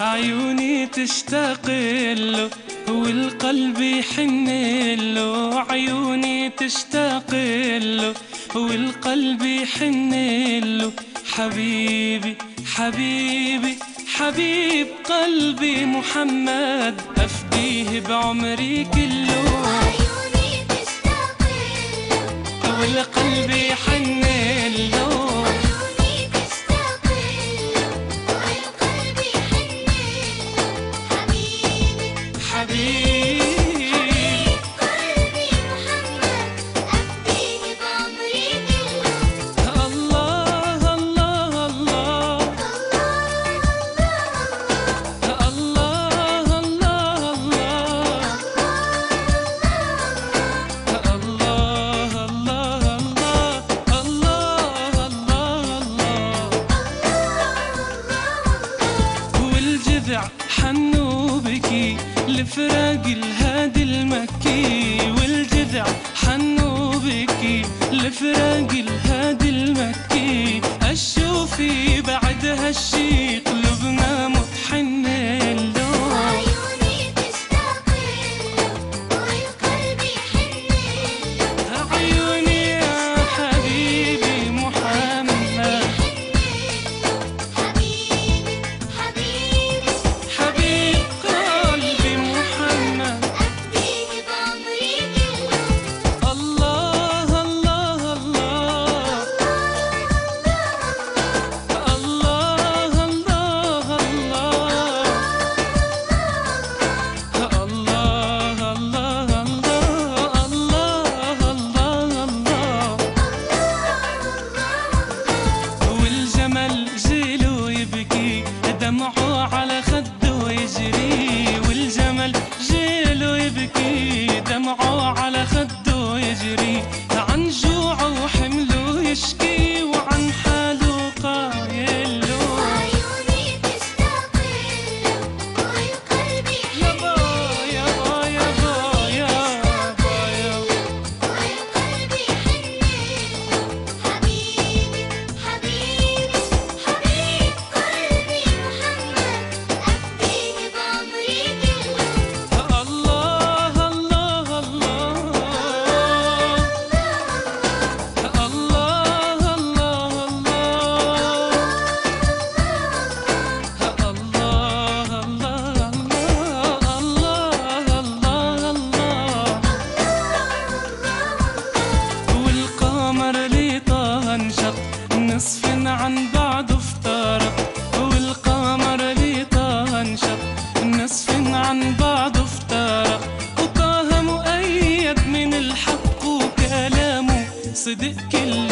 عيوني تشتاق له والقلب يحن له عيوني تشتاق له والقلب يحن له حبيبي حبيبي حبيب قلبي محمد أفديه بعمري كله. عيوني تشتاق له والقلب يحن له بحكي لفراق الهادي المكي والجذع حنو بكي لفراق الهادي المكي. أشوفي بعد هالشي قلبنا dedik ki